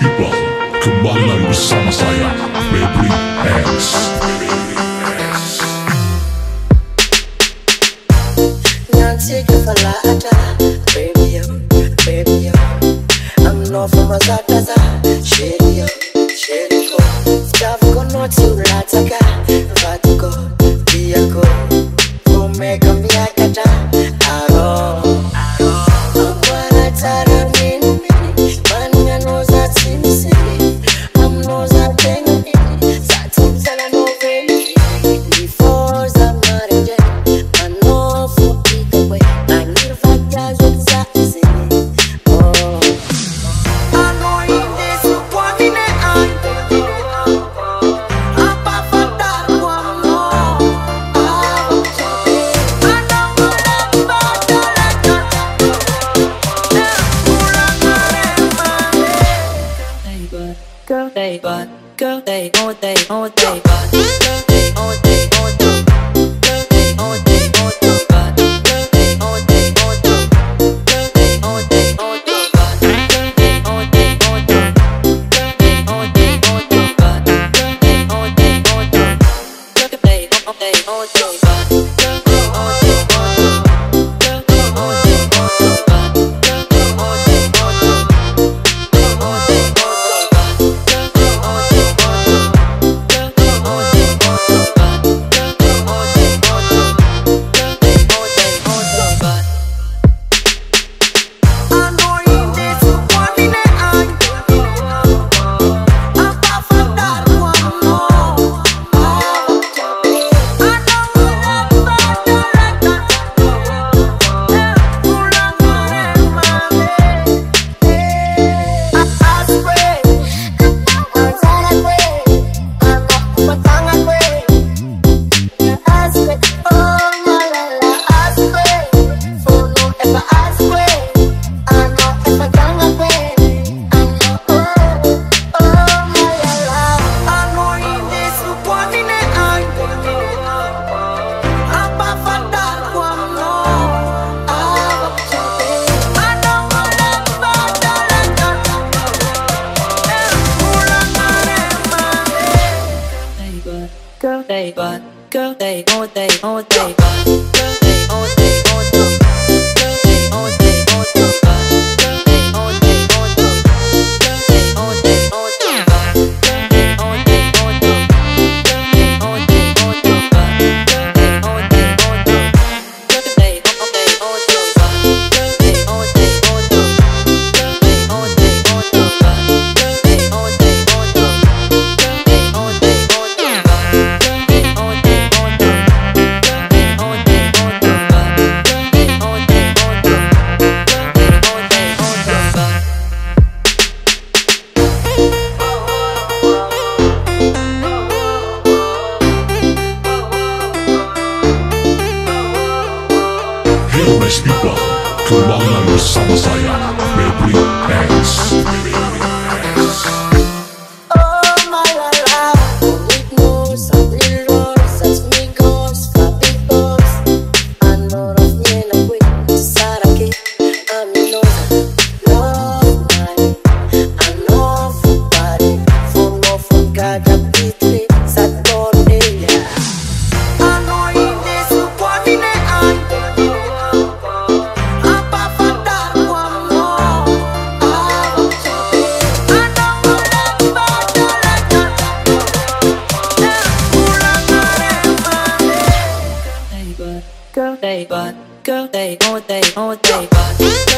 People Kembali lagi bersama saya Baby X baby, I'm not from a side, that's a shady, Tarán. but girl, they all day, all day, but girl, they all day. they, but girl, they, want day, want they, but girl, they. Lagi bersama saya, Baby X. Oh they butt, girl, they, oh, they, oh, they butt.